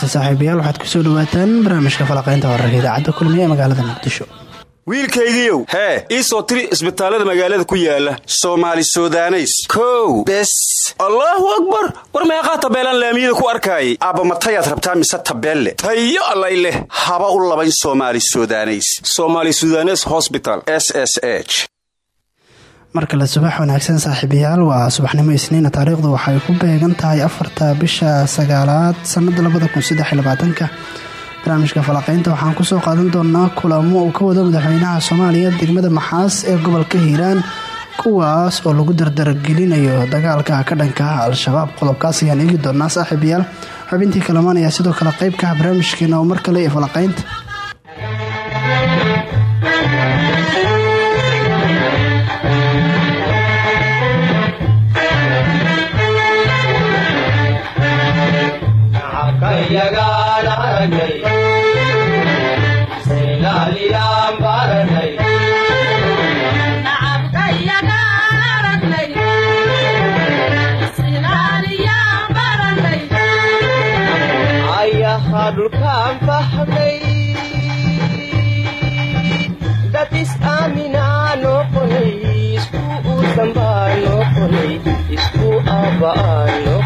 wanaagsan saaxiibayaal waxaad ku soo dhawaataan barnaamijka falaqaynta wararka idaacadda kulmiye ee magaalada muqdisho. Wiilkaygiiow hee ii soo tiri isbitaallada magaalada ku yaalla soomaali sudaneys. Kow bes. Allaahu akbar! War meeqaa tabeelaan laamiyada ku arkaayay aabba matayaad rabtaa mise tabeelle? Tayo allay leh. Haba u labayn somaali sudaneys. Somaali sudanes hosbital s s h mar kale subax wanaagsan saaxiibayaal waa subaxnimo isniina taariikhdu waxay ku beegan tahay afarta bisha sagaalaad sanada labada kun barnaamijka falaqeynta waxaan ku soo qaadan doonaa kulamo uu ka wado madaxweynaha soomaaliya degmada maxaas ee gobolka hiiraan kuwaas oo lagu dardargelinayo dagaalka ka dhanka ah al-shabaab. Qodobkaas ayaan eegi doonaa saaxiibayaal. Xubintii kalamaan ayaa sidoo kale qeyb ka ah barnaamijkeena oo mar kale ee falaqeynta dhulkaan fahmay dad is aaminaa noo isku uusan baa noo qolay isku aabba'aa noo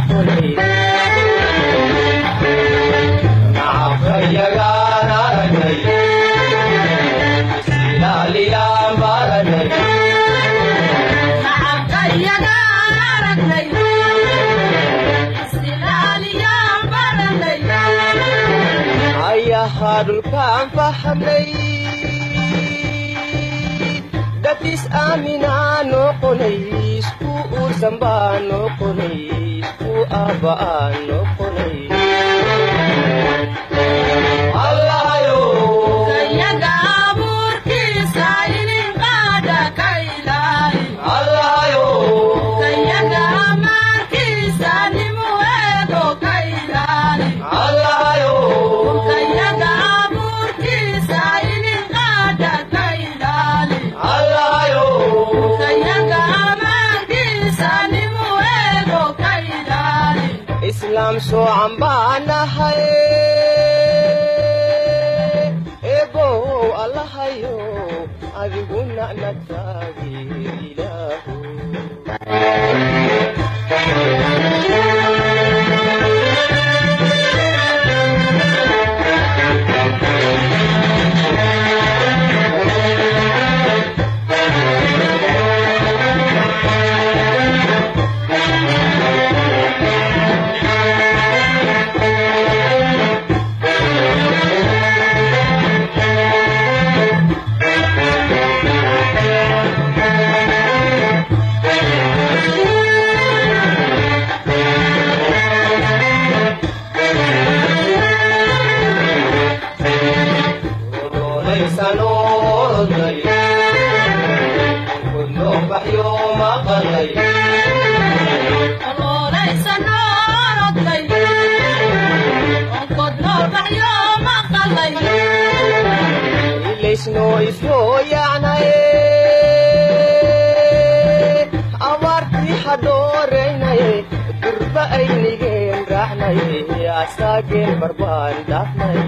ayahaa dhulkaan fahmay dad is aaminaa noo qolay isku uursan baa noo qolay isku aabba'aa soocan baanahay eebow allahayo adiguna nagtaagi ilaahu durba aynigeen raacnaye asaageen barbaan dhaafnaye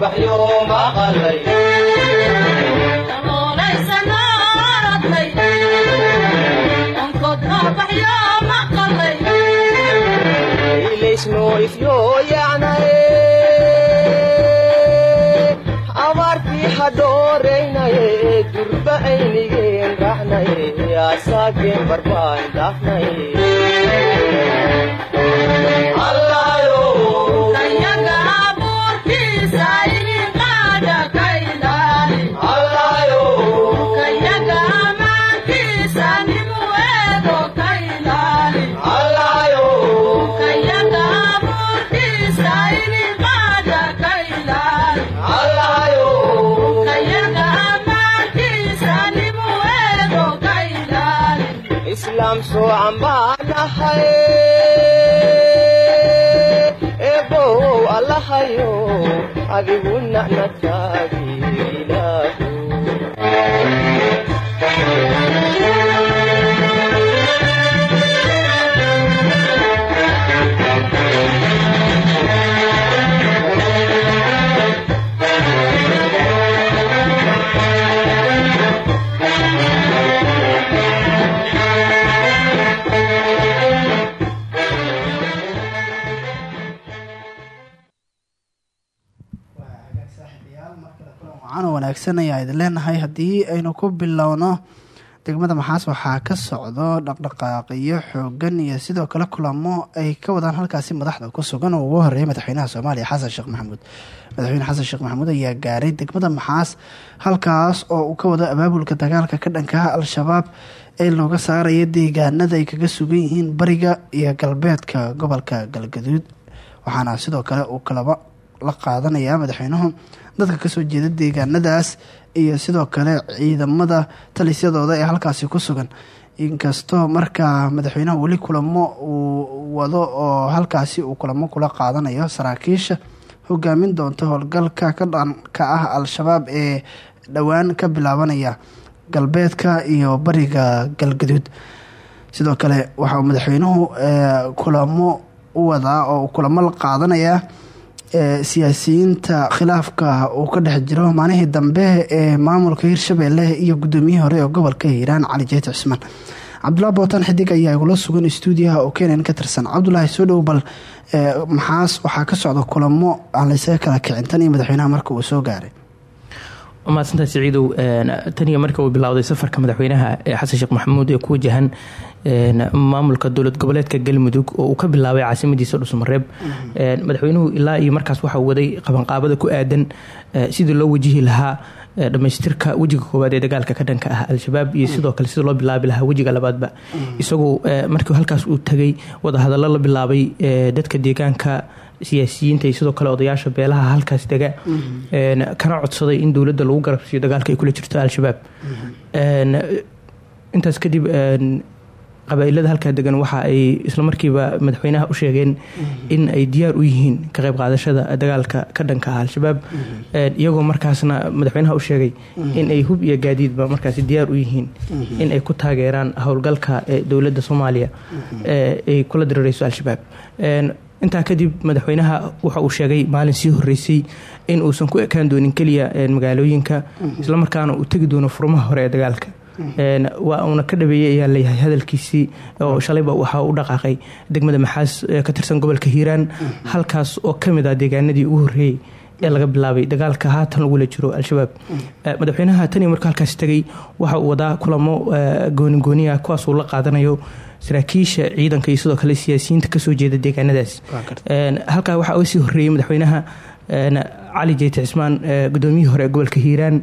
baxyo maqalay abaartii hadhooreynaye durba aynigeen raacnaye asaageen barbaan dhaafnaye adiguna ilaahu oo wanaagsan ayaa idin leenahay. Haddii aynu ku bilowno degmada maxaas waxaa ka socdo dhaqdhaqaaqiyo xoogan iyo sidoo kale kulamo ay ka wadaan halkaasi madaxda ku sugan oo ugu horeeyay madaxweynaha soomaaliya xasan sheekh maxamuud. Madaxweyne xasan sheekh maxamuud ayaa gaaray degmada maxaas halkaas oo uu ka wado abaabulka dagaalka ka dhankaha al-shabaab ee looga saaraya deegaanada ay kaga sugan yihiin bariga iyo galbeedka gobolka galgaduud. Waxaana sidoo kale uu kalaba la qaadanayaa madaxweynuhu dadka ka soo jeeda deegaanadaas iyo sidoo kale ciidamada talisyadooda ee halkaasi ku sugan. Inkastoo markaa madaxweynaha weli kulamo uu wado oo halkaasi uu kulamo kula qaadanayo saraakiisha hogaamin doonta howlgalka ka dhanka ah al-shabaab ee dhowaan ka bilaabanaya galbeedka iyo bariga galgaduud. Sidoo kale waxauu madaxweynuhu kulamo u wadaa oo kulamo la qaadanayaa siyaasiyiinta khilaafka uu ka dhex jiro maalihii dambe ee maamulka hirshabeelle iyo gudoomiyihii hore ee gobolka hiiraan cali jeeti cismaan. Cabdulahi bootaan xidig ayaa igula sugan stuudiyaha oo kenen ka tirsan cabdulaahi soo dhow bal maxaas waxaa ka socda kulamo aan laysaga kala kicintan iyo madaxweynaha marka uu soo gaaray mahadsantaa siciidow taniyo marka uu bilowday safarka madaxweynaha xasan sheekh maxamuud ee ku wajahan maamulka dowlad goboleedka galmudug oo uu ka bilaabay caasimadiisa dhusmareeb madaxweynuhu ilaa iyo markaas waxauu waday qabanqaabada ku aadan sidii loo wajihi lahaa dhamaystirka wejiga koowaad ee dagaalka ka dhanka ah al-shabaab iyo sidoo kale sida loo bilaabi lahaa wejiga labaadba. Isagoo markii halkaas uu tagay wadahadallo la bilaabay dadka deegaanka siyaasiyiinta iyo sidoo kale odayaasha beelaha halkaas dega kana codsaday in dowladda lagu garabsiiyo dagaalka ay kula jirto al-shabaab. Intaas kadib qabaailada halkaa degan waxa ay islamarkiiba madaxweynaha u sheegeen in ay diyaar u yihiin ka qayb qaadashada dagaalka ka dhanka ah al-shabaab iyagoo markaasna madaxweynaha u sheegay in ay hub iyo gaadiidba markaas diyaar u yihiin in ay ku taageeraan howlgalka ee dowladda soomaaliya ay kula dirireyso al-shabaab intaa kadib madaxweynaha waxa uu sheegay maalin sii horeysay in uusan ku ekaan doonin keliya magaalooyinka islamarkaana uu tegi doono furmaha hore ee dagaalka. Waa uuna ka dhabeeyey ayaa leeyahay hadalkiisii oo shalayba waxaa u dhaqaaqay degmada maxaas ka tirsan gobolka hiiraan. Halkaas oo ka mid ah deegaanadii ugu horreeyey ee laga bilaabay dagaalka haatan lagula jiro al-shabaab. Madaxweynaha tani markuu halkaas tegay waxa uu wadaa kulamo goonigooniya kuwaasuu la qaadanayo saraakiisha ciidanka iyo sidoo kale siyaasiyiinta ka soo jeeda deegaanadaas. Halkaa waxaa uga sii horeeyey madaxweynaha cali jeyti cismaan gudoomiyihii hore ee gobolka hiiraan.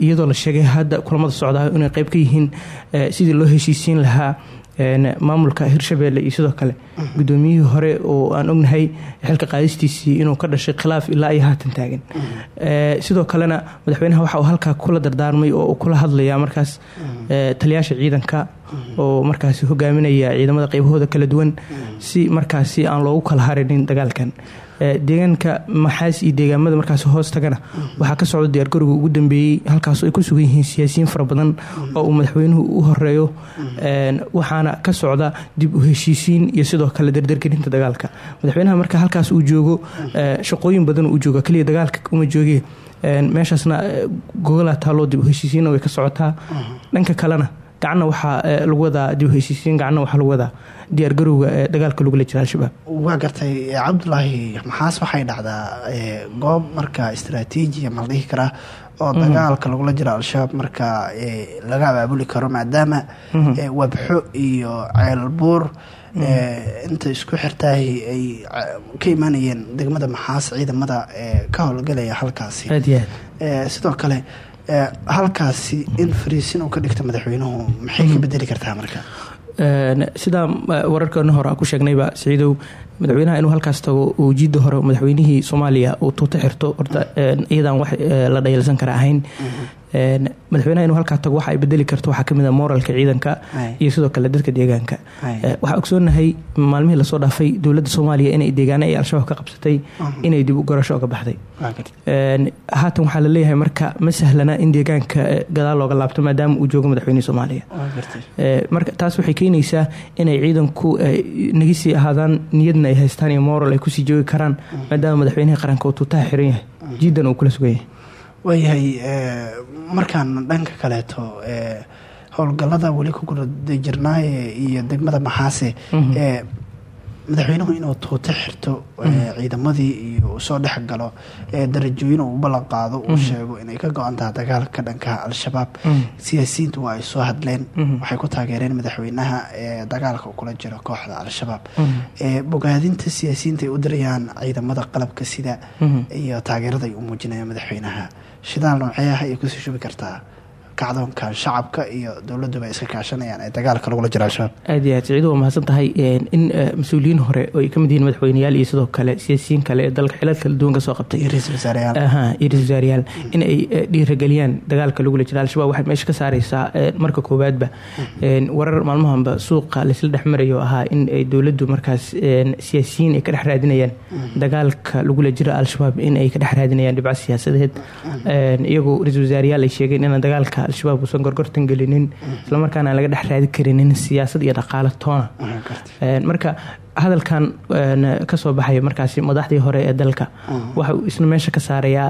Iyadoo la sheegay hadda kulamada socdaa inay qeyb ka yihiin sidii loo heshiisiin lahaa maamulka hirshabeelle iyo sidoo kale gudoomiyihii hore oo aan ognahay xilka qaadistiisii inuu ka dhashay khilaaf ilaa ay haatan taagan. Sidoo kalena madaxweynaha waxa uu halkaa kula dardaarmay oo kula hadlayaa markaas taliyaasha ciidanka oo markaasi hogaaminaya ciidamada qeybahooda kala duwan si markaasi aan loogu kala harinin dagaalkan. Deegaanka maxaas iyo deegaamada markaas hoos tagana waxaa ka socda diyaargarowga ugu dambeeyey halkaas ay ku sugan yihiin siyaasiyiin fara oo madaxweynuhu u horeeyo waxaana ka socda dib u heshiisiin iyo sidoo kale dardargelinta dagaalka. Madaxweynaha marka halkaas uu joogo shaqooyin badan uu jooga keliya dagaalka uma joogee. Meeshaasna gogolaa taaloo dib u heshiisiinna way ka socotaa. Dhanka kalena gacanna waxaa lagu wadaa heshiisiin gacanna waxaa lagu wadaa diyaargarowga ee dagaalka lagula jira al-shabaab waa gartay cabdulaahi maxaas waxay dhacdaa goob marka istraatiijiya ma la dhihi karaa oo dagaalka lagula jiro al-shabaab marka laga abaabuli karo maadaama wabxo iyo ceelbuur inta isku xirtahay ay ka imaanayeen degmada maxaas ciidamada ka howlgalaya halkaasi. Sidoo kale halkaasi in fariisin uu ka dhigto madaxweynuhu maxay ka bedeli kartaa marka? Sidaa wararkeena hore ku sheegnayba siciidow madaxweynaha inuu halkaas tago uu jiida hore madaxweynihii soomaaliya uu tuuto xirto horta iyadaan wax la dhayalsan kara ahayn. Madaxweynaha inuu halkaa tago waxa ay bedeli karto waxaa ka mid a moralka ciidanka iyo sidoo kale dadka deegaanka. Waxaa ogsoonahay maalmihii la soo dhaafay dowladda soomaaliya inay deegaana ay al-shabaab ka qabsatay inay dib u gorasho oga baxday. Haatan waxaa la leeyahay marka ma sahlana in deegaanka gadaal looga laabto maadaama uu joogo madaxweynihii soomaaliya. Marka taas waxay keenaysaa inay ciidanku nagisii ahaadaan niyadna ay haystaan iyo moral ay ku sii joogi karaan maadaama madaxweynihii qaranka uu tuutaha xiran yahay. Jiidan uu kula sugan yahay waayahay markaan dhanka kaleeto howlgallada weli ku guda jirnaaye iyo degmada maxaase madaxweynuhu inuu tuuto xirto ciidamadii iyo soo dhex galo darajooyin uu ballan qaado uu sheego inay ka go-an taha dagaalka ka dhanka al-shabaab. Siyaasiyiintu waa ay soo hadleen waxay ku taageereen madaxweynaha dagaalka uu kula jiro kooxda al-shabaab. Bogaadinta siyaasiyiinta ay u dirayaan ciidamada qalabka sida iyo taageerada ay u muujinayaan madaxweynaha. Shidaal nooceeyaha ay ku sii shubi kartaa kacdoonka shacabka iyo dowladuba iska kaashanayaan. Ee dagaalka lagula jiro al-shabaab aad iyo aad siciid waa mahadsan tahay in mas'uuliyiin hore oo ay ka mid yihiin madaxweyneyaal iyo sidoo kale siyaasiyiin kale ee dalka xilal kala duwan ka soo qabtay. Iyo ra'iisul wasaarayaal in ay dhiirageliyaan dagaalka lagula jiro al-shabaab meesha ka saareysaa marka koowaadba. Warar maalmahanba suuqa laysla dhex marayo ahaa in ay dowladdu markaas siyaasiyiin ay ka dhex raadinayaan. Dagaalka lagula jiro al-shabaab in ay ka dhex raadinayaan dhibco siyaasadeed. Iyagoo ra'isul wasaarayaal ay sheegeen in dagaalka al-shabaab uusan gorgortan gelinin islamarkaana aan laga dhex raadi karinin siyaasad iyo dhaqaale toona. Marka hadalkan ka soo baxaya markaasi madaxdii hore ee dalka waxa uu isna meesha ka saarayaa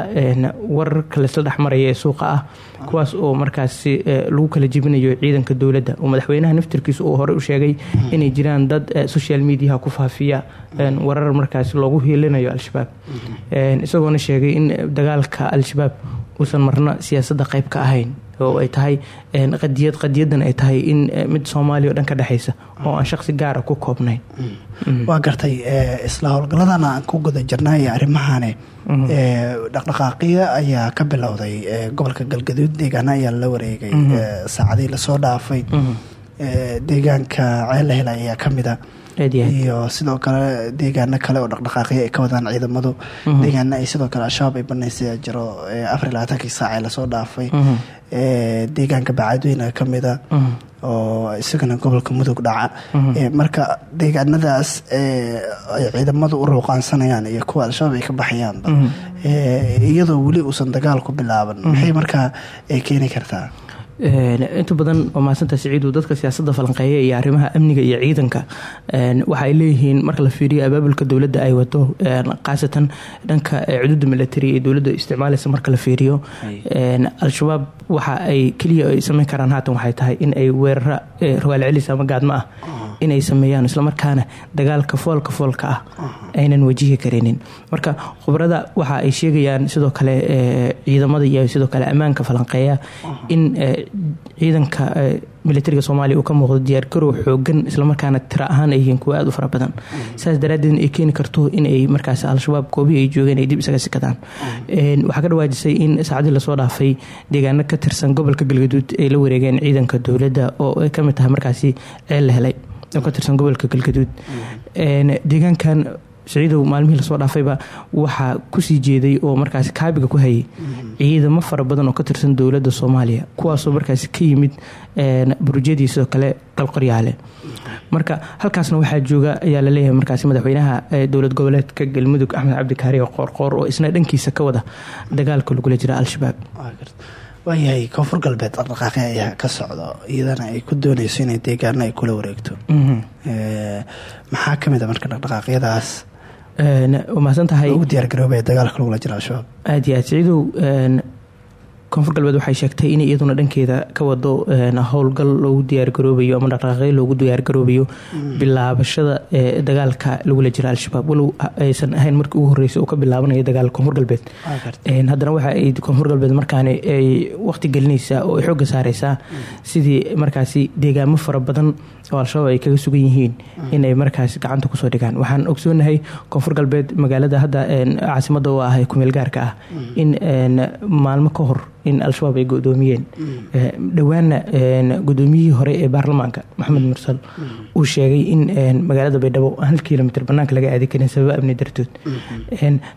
wararka laysla dhexmaraya ee suuqa ah kuwaas oo markaasi lagu kala jebinayo ciidanka dowladda. Oo madaxweynaha naftirkiisa uu hore u sheegay inay jiraan dad social mediaha ku faafiya warar markaasi loogu hiilinayo al-shabaab. Isagoona sheegay in dagaalka al-shabaab uusan marna siyaasadda qayb ka ahayn oo ay tahay qadiyad qadiyadan ay tahay in mid soomaaliya o dhan ka dhexaysa oo aan shaqsi gaara ku koobnayn. Waa gartay isla howlgaladana aan ku guda jirnay arrimahane dhaqdhaqaaqiya ayaa ka bilowday gobolka galgaduud deegaana ayaa la wareegay saacadii la soo dhaafay. Deegaanka ceelahel ayaa kamida iyo sidoo kale deegaano kale oo dhaqdhaqaaqyo ay ka wadaan ciidamadu. Deegaana ay sidoo kale al-shabaab ay banaysay jiro afar iyo labaatankii saac ee la soo dhaafay. Deegaanka bacaadweyne kamida oo isagana gobolka mudug dhaca. Marka deegaanadaas ay ciidamadu u ruuqaansanayaan iyo kuwa al-shabaab ay ka baxayaanba iyadoo weli uusan dagaal ku bilaaban maxay markaa keeni kartaa inta badan oo mahadsanta siciidu dadka siyaasadda falanqeeya iyo arrimaha amniga iyo ciidanka waxa ay leeyihiin marka la fiiriyo abaabulka dowladda ay wado khaasatan dhanka cududa milatary ee dowladda isticmaalaysa marka la fiiriyo. Al-shabaab waxa ay keliya ay sameyn karaan haatan waxay tahay in ay weerara rawaal celis ama gaadmo ah inay sameeyaan islamarkaana dagaalka foolka foolka ah aynan wajihi karinin. Marka khubrada waxa ay sheegayaan sidoo kale ciidamada iyo sidoo kale ammaanka falanqeeya in ciidanka militariga soomaaliya uu ka muuqdo diyaargarow xoogan islamarkaana tiro ahaan ay yihiin kuwa aada u fara badan. Saas daraadeed ay keeni karto in ay markaas al-shabaab goobihii ay joogeen ay dib isaga sikadaan. Waxaa ka dhawaajisay in saacadii la soo dhaafay deegaano ka tirsan gobolka galgaduud ay la wareegeen ciidanka dowladda oo ay ka mid tahay markaasi ceel la helay oo ka tirsan gobolka galgaduud deegaankan siciidow maalmihii la soo dhaafayba waxaa ku sii jeeday oo markaasi kaabiga ku hayay. Ciidamo fara badan oo ka tirsan dowladda soomaaliya kuwaasoo markaasi ka yimid burujadii sidoo kale galqoryaale marka halkaasna waxaa jooga ayaa la leeyahay markaasi madaxweynaha dowlad goboleedka galmudug axmed cabdikaariyo qoorqoor oo isna dhankiisa ka wada dagaalka lagula jira al-shabaab waayahay koonfur galbeed dhaqdhaqaaqi ayaa ka socdo iyadana ay ku dooneyso inay deegaano ay kula wareegto. Maxaa ka mid a marka dhaqdhaqaaqyadaas? Mahadsan tahay ugu diyaargaroobaya dagaalka lagula jira al-shabaab aada iyo aad siciidow koonfur galbeed waxay sheegtay in iyaduna dhankeeda ka wado howlgal loogu diyaargaroobayo ama dhaqdhaqaaqyo loogu diyaargaroobayo bilaabashada dagaalka lagula jira al-shabaab. Walow aysan ahayn markii ugu horreysay uu ka bilaabanayo dagaalka koonfur galbeed. Haddana waxa ay koonfur galbeed markaani ay waqti gelinaysaa oo ay xoogga saareysaa sidii markaasi deegaamo fara badan oo al-shabaab ay kaga sugan yihiin inay markaasi gacanta ku soo dhigaan. Waxaan ogsoonahay koonfur galbeed magaalada hadda caasimada oo ah kumeel gaarka ah in maalmo ka hor in al-shabaab ay godoomiyeen. Dhowaana gudoomiyihii hore ee baarlamaanka maxamed mursal uu sheegay in magaalada baydhabo hal kilomitr banaanka laga aadi karin sababa amni dartood.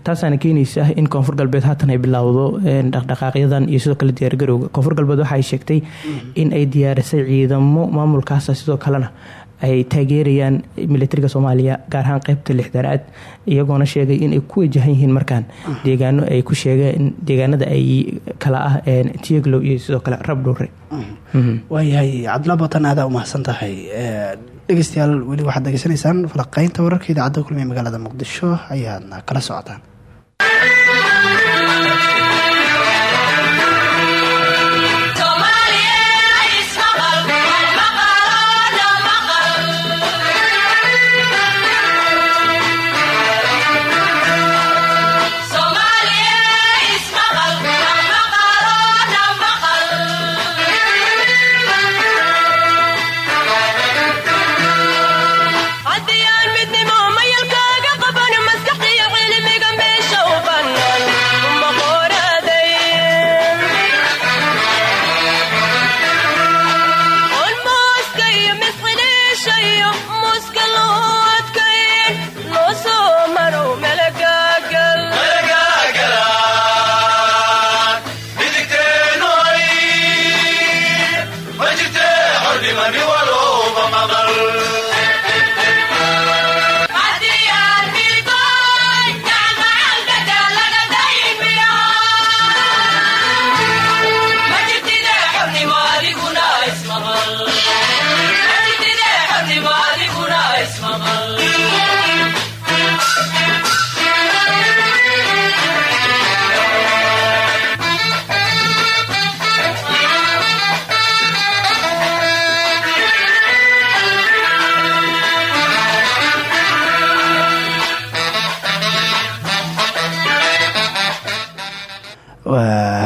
Taasaana keenaysa in koonfur galbeed haatan ay bilaawdo dhaqdhaqaaqyadan iyo sidoo kale diyaargarowga. Koonfur galbeed waxa ay sheegtay in ay diyaarisay ciidamo maamulkaasa sidoo kalena ay taageerayaan militariga soomaaliya gaar ahaan qeybta lixdanaad iyagoona sheegay inay ku wajahan yihiin markaan. Deegaano ay ku sheegeen deegaanada ay kala ah tieglow iyo sidoo kale rabdhowre waayahay cabdilla bootan aadaa umahadsan tahay. Dhegeystayaal weli waxaad degeysanaysaan falaqeynta wararka idaacadda kulmiye magaalada muqdisho ayaadna kala socotaan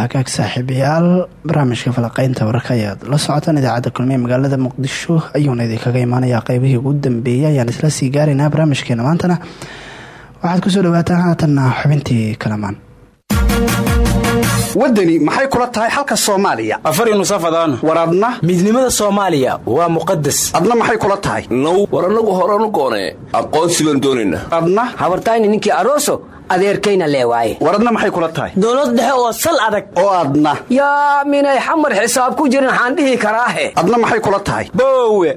hagaag saaxiibayaal barnaamijka falaqeynta wararka ayaad la socotaan idaacadda kulmiye magaalada muqdisho ayuuna idinkaga imaanayaa qeybihii ugu dambeeyay. Ayaan isla sii gaaraynaa barnaamijkeena maantana. Waxaad ku soo dhawaataan haatanna xubintii kalamaan. Waddani maxay kula tahay xalka soomaaliya? Afari nusafadaan war adna? Midnimada soomaaliya waa muqadas adna maxay kula tahay? Now war annagu horanu goonee aqoonsi baan doonaynaa. Adna? Habartayni ninkii aroso adeerkayna leewaaye war adna maxay kula tahay? Dowlad dhexe oo sal adag. Oo adna yaa minay xamar xisaab ku jirin waxaan dhihi karaahe. Adna maxay kula tahay? Boowe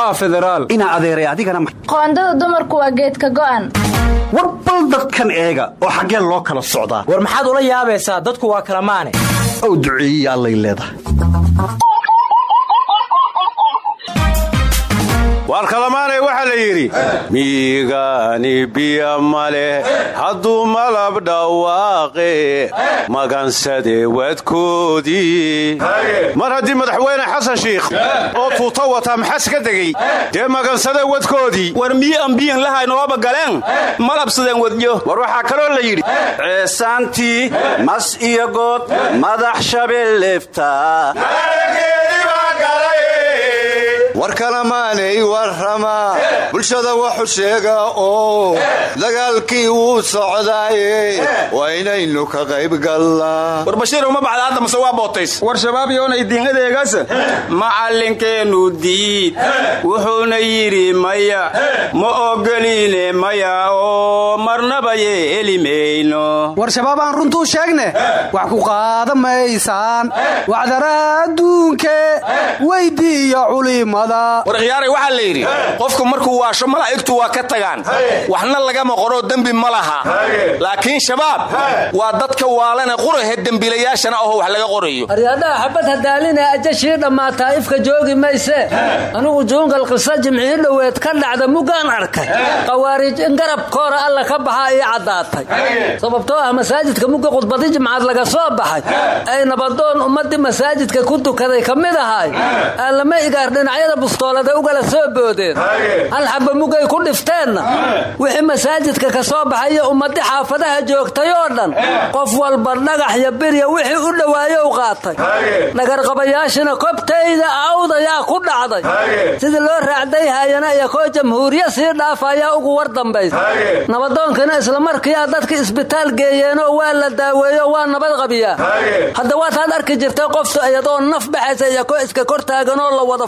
aa federaal inaa adeeray adigana qoondada dumarku waa geedka go'an. War bal dadkan eega oo xaggeen loo kala socdaa. War maxaad ula yaabaysaa dadku waa kala maane. Ow duceeyiya allay leedahay waar kalamaanay waxaa la yidhi miigaani biya maleh hadduu malab dhawaaqe magansade wadkoodii mar haddii madaxweyne xasan shiikh oo tuuta wataa maxas ka degey dee magansade wadkoodii war miyi ambiyan lahay nooba galeen? Malabsadeen wadyo. War waxaa kaloo la yidhi ceesaantii mas iyo good madax shabeelleefta war kalamaanay warrama bulshada waxu sheega oo dagaalkii wuu socdaaye. Waa inaynu ka qayb gallaa. War bashiir uma baxda hadda mase waa bootays. War shabaab yoona idiin adeegaas macallinkeennu diid wuxuuna yidhi maya ma ogoline maya oo marnaba yeeli mayno war shabaab aan runtuu sheegne wax ku qaada maysaan wacdara adduunke culimada war khiyaaray waxaa la yidhi qofku markuu waasho malaa'igtu waa ka tagaan. Waxna lagama qoro dembi ma laha. Laakiin shabaab waa dadka waalane qurahe dembiilayaashana aho wax laga qorayo. Aryadhaha xabad hadaaline ajashii dhammaataa ifka joogi mayse. Anigu juungal qisa jimcii dhoweed ka dhacda muggaan arkay. Qawaariij in garabkoora alla ka baxa ii caddaatay. Sababtoo ah masaajidka mugga khudbadi jimcaad laga soo baxay. Ay nabadoon ummaddii masaajidka ku tukaday ka mid ahay. Aalama igaar dhinacyada bustoolada ugala soo boodeen. Hal xaba mugay ku dhifteenna wixii masaajidka ka soo baxayo ummaddi xaafadaha joogtay oo dhan qof walba dhagax iyo birya wixii u dhowaayow qaatay. Dhagarqabayaashina kobtayda awdayaa ku dhacday. Sidii loo raacdayhayana iyo koo jamhuuriya sii dhaafayaa ugu war dambays nabadoonkana islamarkiiaa dadka isbitaal geeyeenoo waa la daaweeyo waa nabad qabiyaa. Hadda waataad arki jirtay qoftu iyadoo naf baxaysa iyo ko iska kor taaganoo la wada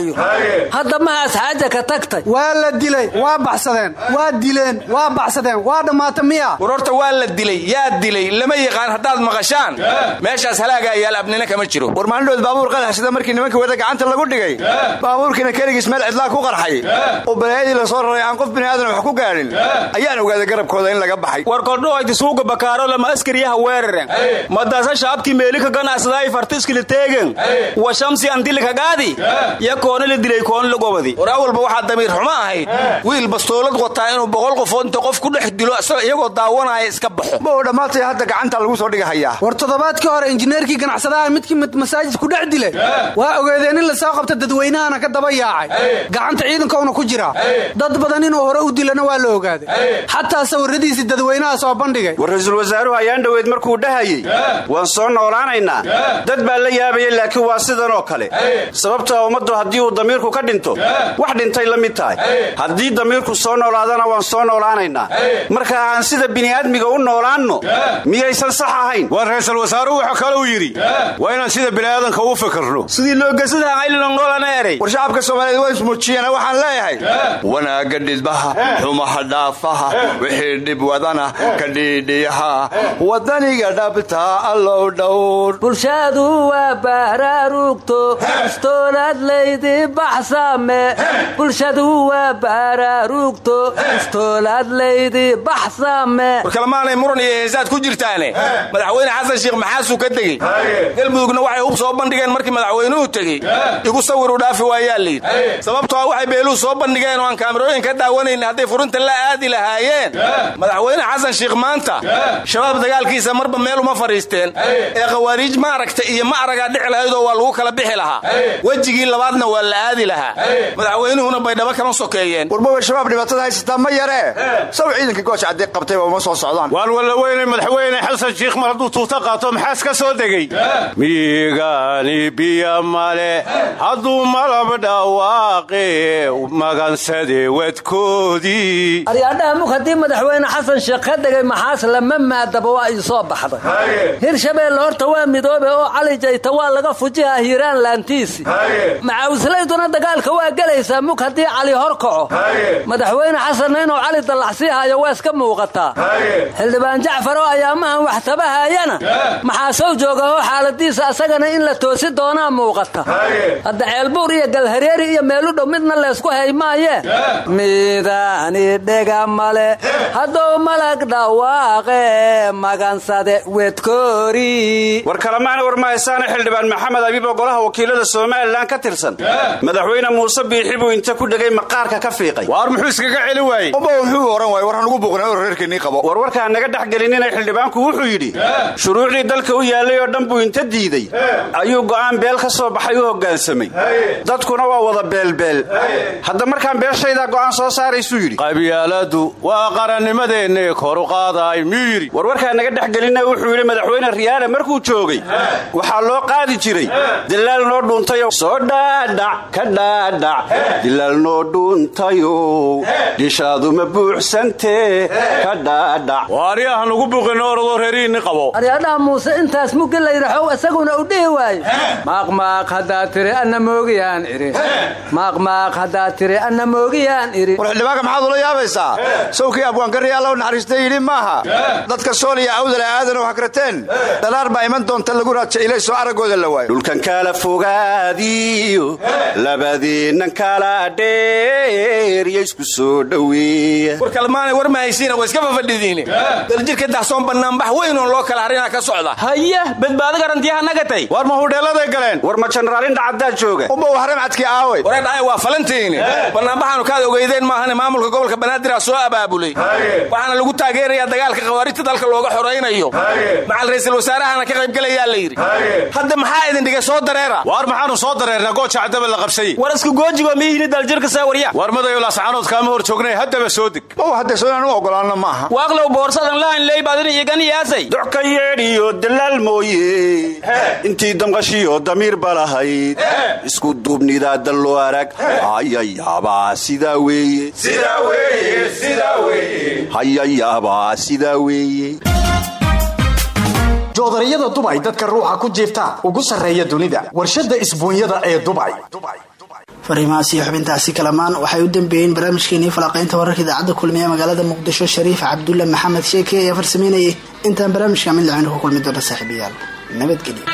fiirsahaayo hadda mahaas xaaja ka tagtay. Waa la dilay waa baxsadeen waa dileen waa baxsadeen waa dhammaata miya. War horta waa la dilay yaa dilay lama yaqaan haddaad maqashaan. Meeshaas halaagaa yaal abnina kama jiro. War maalindhood baabuur qadaxsida markii nimankii wada gacanta lagu dhigay. Baabuurkiina keligiis meel cidlaa ku qarxay. Oo balaayadii la soo raray aan qof biniaadan wax ku gaadhin ayaan ogaaday garabkooda in laga baxay. War kordhoaydi suuga bakaaro lama askariyaha weeraren. Madaasa shaabkii meelika ganacsaday fartiskili teegen wa shamsi andilika gaadi ya koona la dilay koona la gobadi war awalba waxaa damiir xumo ahayd. Wiil bastoolad wataa inuu boqol qofood inta qof ku dhex dilo iyagoo daawanaya iska baxo. Ma uu dhammaatay hadda gacanta lagu soo dhigahayaa? War toddobaadkii hore injineerkii ganacsadaha midkii masaajid ku dhex dilay. Waa ogeedeen in la soo qabta dadweynahana ka daba yaacay. Gacanta ciidankoona ku jira. Dad badan inuu hore u dilana waa la ogaaday xataa sawiradiisii dadweynaha soo bandhigay. War ra'iisul wasaaruhu ayaan dhoweyd markuu dhahayey waan soo noolaanaynaa. Dad baa la yaabaya laakiin waa sidan oo kale. Sababtoo ummaddu haddii uu damiirku ka dhinto wax dhintay la mid tahay. Haddii damiirku soo noolaadana waan soo noolaanaynaa. Marka aan sida bini'aadmiga u noolaanno miyaysan sax ahayn? War ra'iisul wasaaruhu wuxuu kaluu yidhi waa inaan sida bini'aadanka u fikirno sidii loogesadaaylilongnoolana war shacabka soomaaliyeed waa ismuujiyeen waxaan leeyahay. Wanaagga dhidbaha xumaha dhaafaha wixii dhib wadana ka dhiidhiyaha. Wadaniga dhabtaa allow dhowr. Bulshadu waa baaraarugto istoolaad laydi baxsame bulshadu waa baaraarugto istoolaad laydi baxsame war kalmaanay muran iyo heesaad ku jirtaane madaxweyne xasan sheekh maxaasuu ka tegey. Galmudugna waxay hub soo bandhigeen markii madaxweynuhu tegey. Igu sawiru dhaafi waayaa layidhi sababtoo waxay beeluhu soo bandhigeen oo aan kaamirooyin ka daawanayna hadday furinta la aadi lahaayeen. Madaxweyne xasan shiikh maanta shabaab dagaalkiisa marba meel uma fadhiisteen ee khawaariij ma aragta iyo ma aragaa dhici lahaydoo waa lagu kala bixi lahaa. Wejigii labaadna waa la aadi lahaa. Madaxweynuhuna baydhabo kama sokeeyeen. Warmaba shabaab dhibaatada haysataa ma yaree saw ciidanka gooja haddii qabtayba uma soo socdaan. Waan walla weynay madaxweyne xasan shiikh mar hadduu tuuta qaato maxaas ka soo degey miigaani biya male hadduu malab dhawaaqe magansade wadkoodii aryaadhaha mug haddii madaxweyne xasan sheekh ka dhegay maxaas lama maadaba waa ii soo baxday. Hirshabeelle horta waa midoobe oo cali jayta waa laga fujihaa hiiraan laantiisi macaawislayduna dagaalka waa gelaysaa. Mug haddii cali hor kaco. Madaxweyne xasanna inuu cali dallacsii hayo waa iska muuqataa xildhibaan jacfaroo ayaamahan wax tabahayana maxaa sow joogahoo xaaladiisa asagana in la toosi doonaa muuqata. Hadda ceelbuur iyo galhareeri iyo meelu dhow midna leysku haymaayee midaani dhega male. Hadduu malag dhawaaqe magansade wedkoori war kalemaana war mahaysaane xildhibaan maxamed abiib oo golaha wakiilada somalilan ka tirsan madaxweyne muuse biixi buu inta ku dhegay maqaarka ka fiiqay. Waar muxuu iskaga celi waayey? Uba wuxuu oran waay war hanugu buuqna or reerkeenii qabo. War warkaa naga dhex gelinina xildhibaanku wuxuu yidhi shuruucdii dalka u yaallay oo dhan buu inta diiday. Ayuu go'aan beel ka soo baxay u hoggaansamay dadkuna waa wada beelbeel hadda markaan beeshaydaa go'aan soo saaraysuu yidhi qabyaaladu waa qarannimadeennae koru qaadaay miyuu yidhi. War warkaa naga dhex gelina wuxuu yidhi madaxweyne riyaale markuu joogay waxaa loo qaadi jiray dilaal noo dhuuntayo soo dhaadhac ka dhaadhac dilaal noo dhuuntayow dhishaaduma buuxsantee ka dhaadhac waaryaha nugu buuqin orodoo reerihiinni qabo. Aryaadhaha muuse intaas muggi layidhaxow isaguna u dhihi waayo maaqmaaq haddaa tiri anna moogiyaan idhi maaqmaaq haddaa tiri anna moogiyaan idhi war xildhibaanka maxaad ula yaabaysaa? Sawkii abwaangarri alla u naxariistay yidhi maaha. Dadka sool iyo awdale aadan oo hakrateen dhalaar baa iman doonta lagu raaja ilaysoo araggooda la waayo. Dhulkan kala fogaadiyo labadiinnan kala dheerya isku soo dhoweeya war kalmaanay war mahaysiina waa iska fafadhidiine daljirka dahsoon bannaanbax weynoon loo kala harina ka socda. Haya badbaado garantiyaha nagatay war ma hudheelladay galeen? War ma jenaraalin dhacaddaa jooga. Umba wahram cadkii aaway. Waray dhahay waa falantiine bannaanbaxaanu kaad ogeydeen maahane maamulka gobolka banaadir soo abaabulay. Waxaana lagu taageerayaa dagaalka khawaarijta dalka looga xoraynayo. Macal ra'iisul wasaarahana ka qaybgelayaa la yidhi. Hadda maxaa idin dhigay soo dareera? Waar maxaanu soo dareernaa gooja caddaba la qabsay. War isku goojigo miyihini daljirka saa warya war madayo laascaanood kaama hor joognay haddaba soo deg maw haddayso inaan u ogolaanno maaha waaqlow boorsadan lahan leybadin iyoganiyaasay doc ka yeedhiyo dalaal mooye intii damqashiyo damiir balahayd isku duubnidaa dalloo arag. Hayayaabaa sidaa weeyehayayaabaa sidaa weeye joodariyada dubay dadka ruuxa ku jiifta ugu sarreeya dunida. Warshadda isbuunyada ee dubay fariimahaas iyo xubintaasi kalamaan waxay u dambeeyeen barnaamijkeenii falaqaynta wararka idaacadda kulmiye magaalada muqdisho shariif cabdulle maxamed sheeke ayaa farsameynayay. Intaan barnaamijka mid lacaynu ku kulmi doona saaxiibayaal. Nabadgelyo